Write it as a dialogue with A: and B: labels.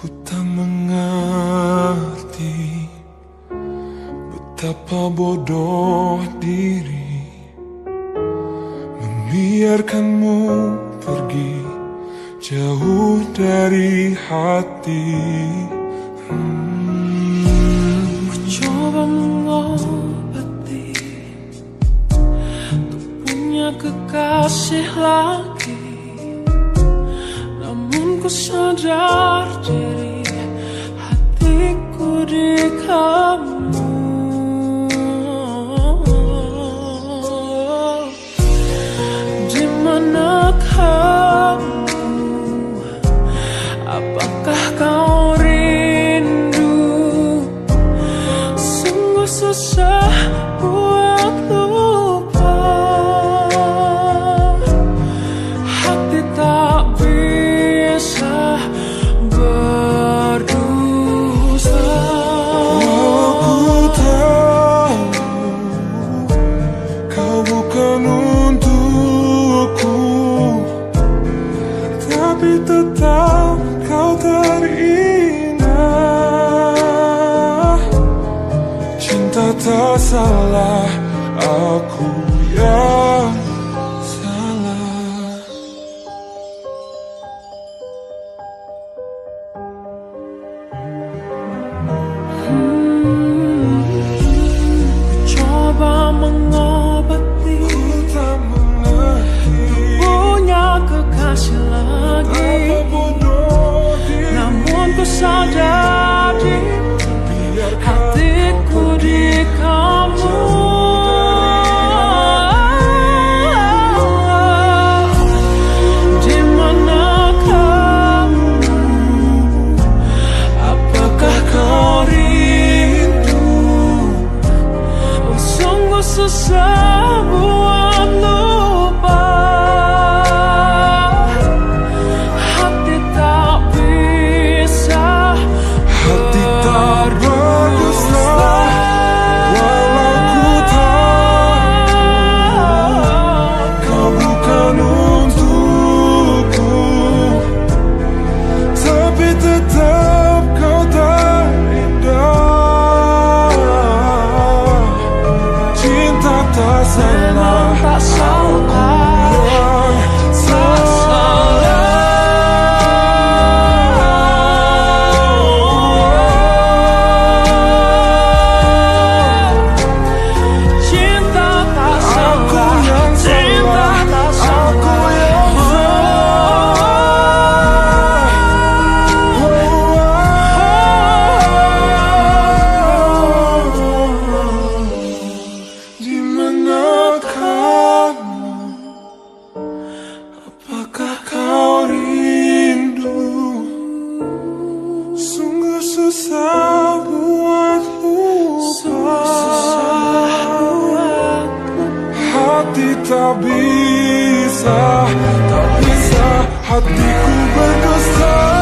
A: Ku tak mengerti Betapa bodoh diri Membiarkanmu pergi Jauh dari hati.
B: Hmm. Coba mengobati Untuk punya kekasih lagi sadar diri hatiku di kamu.
A: tapi Cinta tak salah, aku yang
B: nosso chão.
A: Susah buat lupa Hati tak bisa, tak bisa Hatiku berdosa